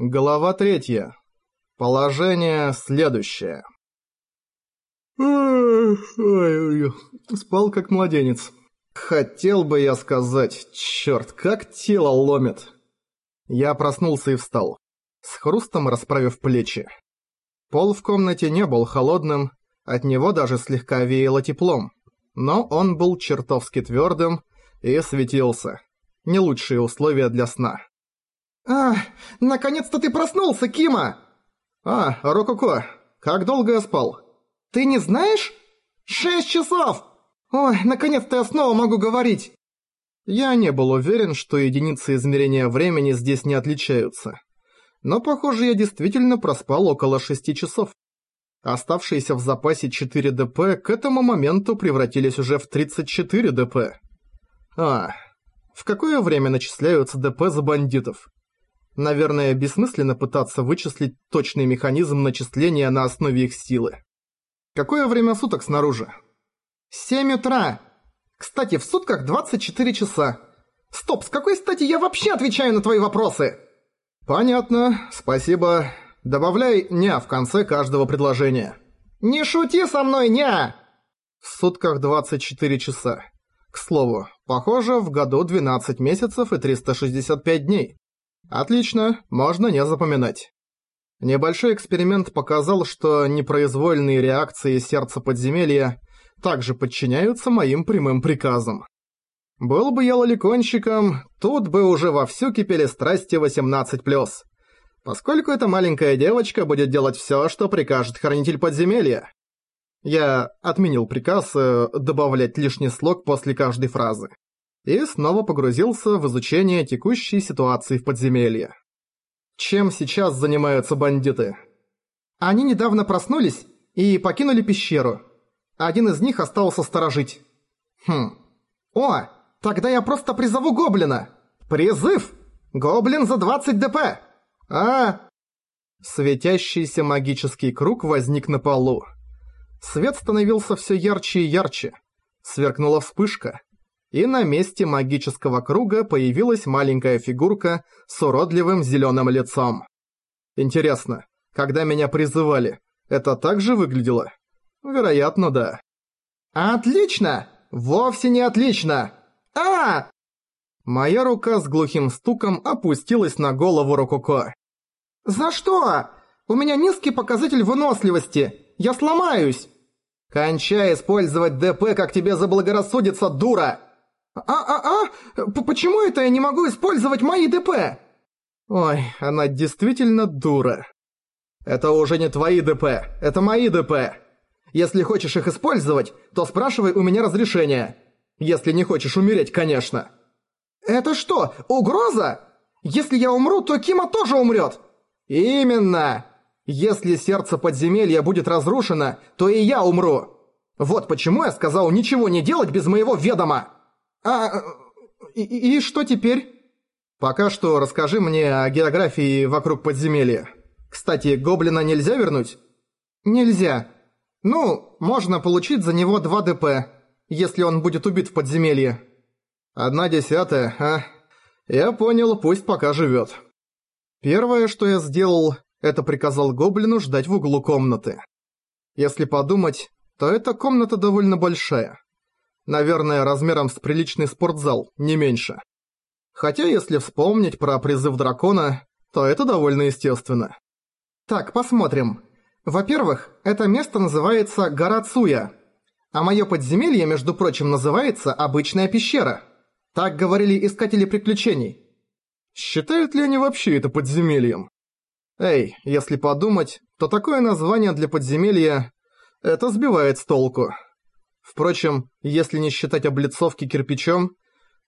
Глава третья. Положение следующее. Спал как младенец. Хотел бы я сказать, чёрт, как тело ломит. Я проснулся и встал, с хрустом расправив плечи. Пол в комнате не был холодным, от него даже слегка веяло теплом, но он был чертовски твёрдым и светился. Не лучшие условия для сна. «А, наконец-то ты проснулся, Кима!» «А, Рококо, как долго я спал?» «Ты не знаешь? Шесть часов! Ой, наконец-то я снова могу говорить!» Я не был уверен, что единицы измерения времени здесь не отличаются. Но, похоже, я действительно проспал около шести часов. Оставшиеся в запасе 4 ДП к этому моменту превратились уже в 34 ДП. А, в какое время начисляются ДП за бандитов? Наверное, бессмысленно пытаться вычислить точный механизм начисления на основе их силы. Какое время суток снаружи? Семь утра. Кстати, в сутках 24 часа. Стоп, с какой стати я вообще отвечаю на твои вопросы? Понятно, спасибо. Добавляй «ня» в конце каждого предложения. Не шути со мной, ня! В сутках 24 часа. К слову, похоже, в году 12 месяцев и 365 дней. Отлично, можно не запоминать. Небольшой эксперимент показал, что непроизвольные реакции сердца подземелья также подчиняются моим прямым приказам. Был бы я лоликонщиком, тут бы уже вовсю кипели страсти 18+. Поскольку эта маленькая девочка будет делать всё, что прикажет хранитель подземелья. Я отменил приказ э, добавлять лишний слог после каждой фразы и снова погрузился в изучение текущей ситуации в подземелье. Чем сейчас занимаются бандиты? Они недавно проснулись и покинули пещеру. Один из них остался сторожить. Хм. О, тогда я просто призову гоблина. Призыв! Гоблин за 20 ДП! А! Светящийся магический круг возник на полу. Свет становился все ярче и ярче. Сверкнула вспышка и на месте магического круга появилась маленькая фигурка с уродливым зеленым лицом. Интересно, когда меня призывали, это так же выглядело? Вероятно, да. «Отлично! Вовсе не отлично! а Моя рука с глухим стуком опустилась на голову Рококо. «За что? У меня низкий показатель выносливости! Я сломаюсь!» «Кончай использовать ДП, как тебе заблагорассудится, дура!» «А-а-а? Почему это я не могу использовать мои ДП?» «Ой, она действительно дура. Это уже не твои ДП, это мои ДП. Если хочешь их использовать, то спрашивай у меня разрешения. Если не хочешь умереть, конечно». «Это что, угроза? Если я умру, то Кима тоже умрет!» «Именно! Если сердце подземелья будет разрушено, то и я умру. Вот почему я сказал ничего не делать без моего ведома!» «А... И, и что теперь?» «Пока что расскажи мне о географии вокруг подземелья. Кстати, гоблина нельзя вернуть?» «Нельзя. Ну, можно получить за него 2 ДП, если он будет убит в подземелье». «Одна десятая, а? Я понял, пусть пока живет. Первое, что я сделал, это приказал гоблину ждать в углу комнаты. Если подумать, то эта комната довольно большая. Наверное, размером с приличный спортзал, не меньше. Хотя, если вспомнить про призыв дракона, то это довольно естественно. Так, посмотрим. Во-первых, это место называется Гора Цуя. А мое подземелье, между прочим, называется Обычная пещера. Так говорили искатели приключений. Считают ли они вообще это подземельем? Эй, если подумать, то такое название для подземелья... Это сбивает с толку. Впрочем, если не считать облицовки кирпичом,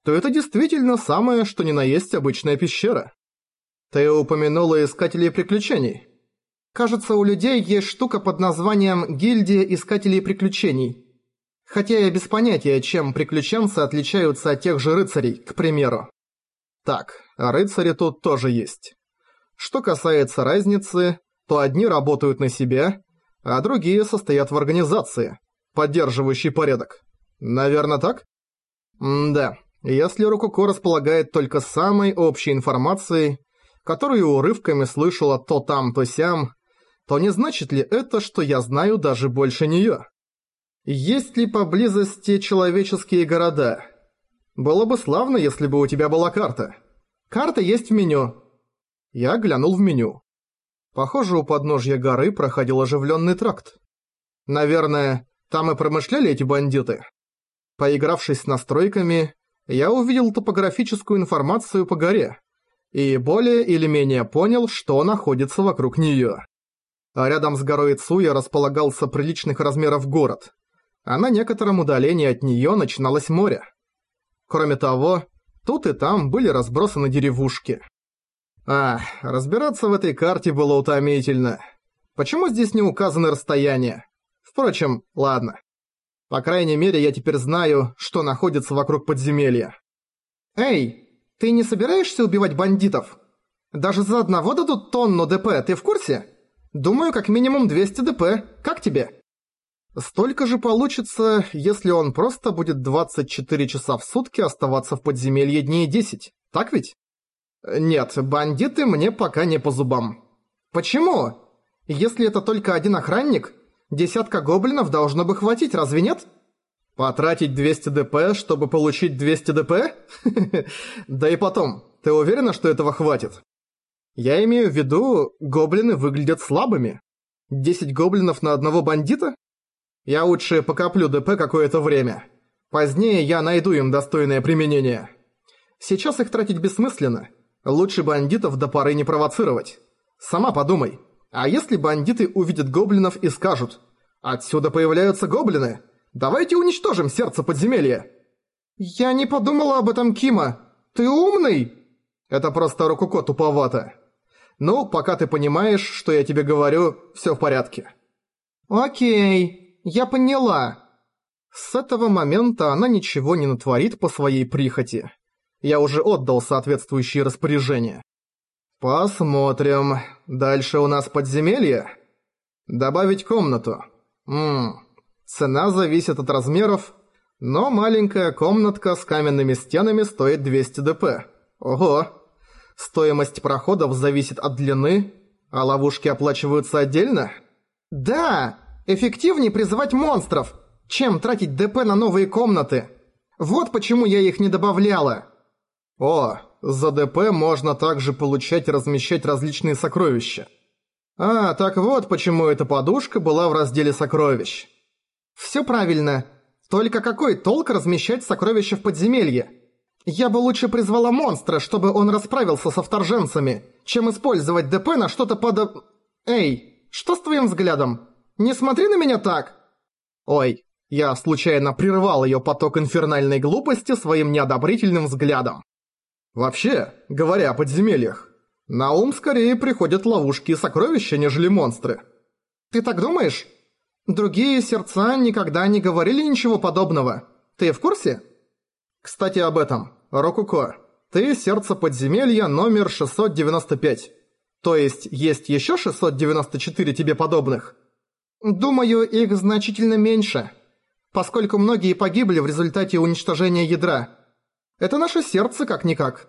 то это действительно самое, что ни на есть обычная пещера. Ты упомянула Искателей Приключений. Кажется, у людей есть штука под названием «Гильдия Искателей Приключений». Хотя я без понятия, чем приключенцы отличаются от тех же рыцарей, к примеру. Так, рыцари тут тоже есть. Что касается разницы, то одни работают на себя, а другие состоят в организации – поддерживающий порядок. Наверное, так? М да, если Рококо располагает только самой общей информацией, которую урывками слышала то там, то сям, то не значит ли это, что я знаю даже больше неё? Есть ли поблизости человеческие города? Было бы славно, если бы у тебя была карта. Карта есть в меню. Я глянул в меню. Похоже, у подножья горы проходил оживленный тракт. Наверное, там и промышляли эти бандиты. Поигравшись с настройками, я увидел топографическую информацию по горе и более или менее понял, что находится вокруг неё. А рядом с горой Цуя располагался приличных размеров город, а на некотором удалении от неё начиналось море. Кроме того, тут и там были разбросаны деревушки. А, разбираться в этой карте было утомительно. Почему здесь не указаны расстояния? Впрочем, ладно. По крайней мере, я теперь знаю, что находится вокруг подземелья. Эй, ты не собираешься убивать бандитов? Даже за одного дадут тонну ДП, ты в курсе? Думаю, как минимум 200 ДП. Как тебе? Столько же получится, если он просто будет 24 часа в сутки оставаться в подземелье дней 10. Так ведь? Нет, бандиты мне пока не по зубам. Почему? Если это только один охранник, десятка гоблинов должно бы хватить, разве нет? Потратить 200 ДП, чтобы получить 200 ДП? Да и потом, ты уверена, что этого хватит? Я имею в виду, гоблины выглядят слабыми. 10 гоблинов на одного бандита? Я лучше покоплю ДП какое-то время. Позднее я найду им достойное применение. Сейчас их тратить бессмысленно. Лучше бандитов до поры не провоцировать. Сама подумай. А если бандиты увидят гоблинов и скажут «Отсюда появляются гоблины, давайте уничтожим сердце подземелья». «Я не подумала об этом, Кима. Ты умный?» Это просто Рокуко туповато. Ну, пока ты понимаешь, что я тебе говорю, всё в порядке. Окей, я поняла. С этого момента она ничего не натворит по своей прихоти. Я уже отдал соответствующие распоряжения. Посмотрим. Дальше у нас подземелье. Добавить комнату. Ммм. Цена зависит от размеров, но маленькая комнатка с каменными стенами стоит 200 ДП. Ого. Стоимость проходов зависит от длины, а ловушки оплачиваются отдельно? Да, эффективнее призывать монстров, чем тратить ДП на новые комнаты. Вот почему я их не добавляла. О, за ДП можно также получать и размещать различные сокровища. А, так вот почему эта подушка была в разделе сокровищ. Всё правильно. Только какой толк размещать сокровища в подземелье? Я бы лучше призвала монстра, чтобы он расправился со вторженцами, чем использовать ДП на что-то под... Эй, что с твоим взглядом? Не смотри на меня так! Ой, я случайно прервал её поток инфернальной глупости своим неодобрительным взглядом. Вообще, говоря о подземельях, на ум скорее приходят ловушки и сокровища, нежели монстры. Ты так думаешь? Другие сердца никогда не говорили ничего подобного. Ты в курсе? Кстати, об этом. Рокуко, ты сердце подземелья номер 695. То есть, есть еще 694 тебе подобных? Думаю, их значительно меньше. Поскольку многие погибли в результате уничтожения ядра. Это наше сердце как-никак.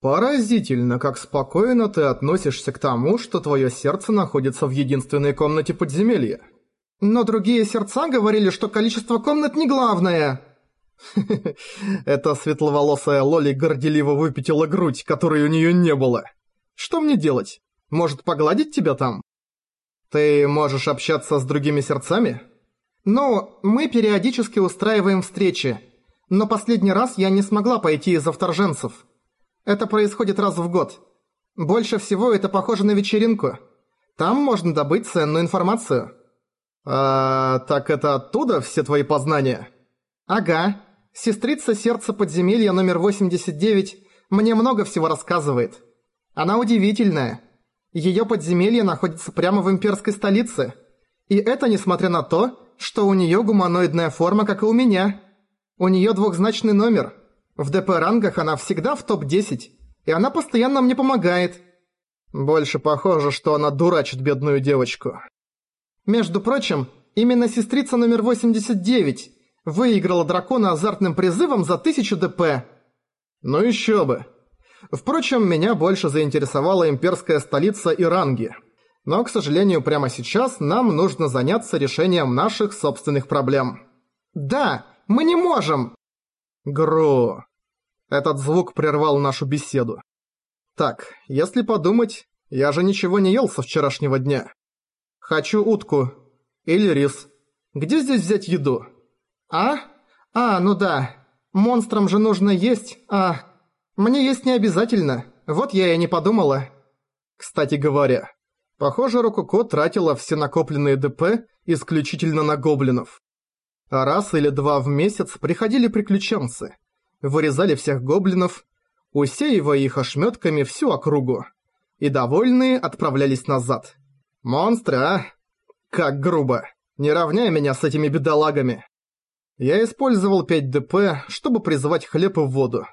Поразительно, как спокойно ты относишься к тому, что твое сердце находится в единственной комнате подземелья. Но другие сердца говорили, что количество комнат не главное. Эта светловолосая Лоли горделиво выпятила грудь, которой у нее не было. Что мне делать? Может, погладить тебя там? Ты можешь общаться с другими сердцами? Ну, мы периодически устраиваем встречи. Но последний раз я не смогла пойти из-за вторженцев. Это происходит раз в год. Больше всего это похоже на вечеринку. Там можно добыть ценную информацию. А, так это оттуда все твои познания? Ага. Сестрица сердца подземелья номер 89 мне много всего рассказывает. Она удивительная. Её подземелье находится прямо в имперской столице. И это несмотря на то, что у неё гуманоидная форма, как и у меня. У неё двухзначный номер. В ДП-рангах она всегда в топ-10, и она постоянно мне помогает. Больше похоже, что она дурачит бедную девочку. Между прочим, именно сестрица номер 89 выиграла дракона азартным призывом за 1000 ДП. Ну ещё бы. Впрочем, меня больше заинтересовала имперская столица Иранги. Но, к сожалению, прямо сейчас нам нужно заняться решением наших собственных проблем. «Да, мы не можем!» Гру. Этот звук прервал нашу беседу. Так, если подумать, я же ничего не ел со вчерашнего дня. Хочу утку. Или рис. Где здесь взять еду? А? А, ну да. Монстрам же нужно есть, а... Мне есть не обязательно. Вот я и не подумала. Кстати говоря, похоже, Рококо тратила все накопленные ДП исключительно на гоблинов. Раз или два в месяц приходили приключенцы, вырезали всех гоблинов, усеивая их ошметками всю округу, и довольные отправлялись назад. Монстры, а? Как грубо. Не равняй меня с этими бедолагами. Я использовал 5 ДП, чтобы призвать хлеб и воду.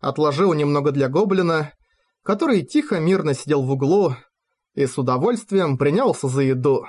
Отложил немного для гоблина, который тихо мирно сидел в углу и с удовольствием принялся за еду.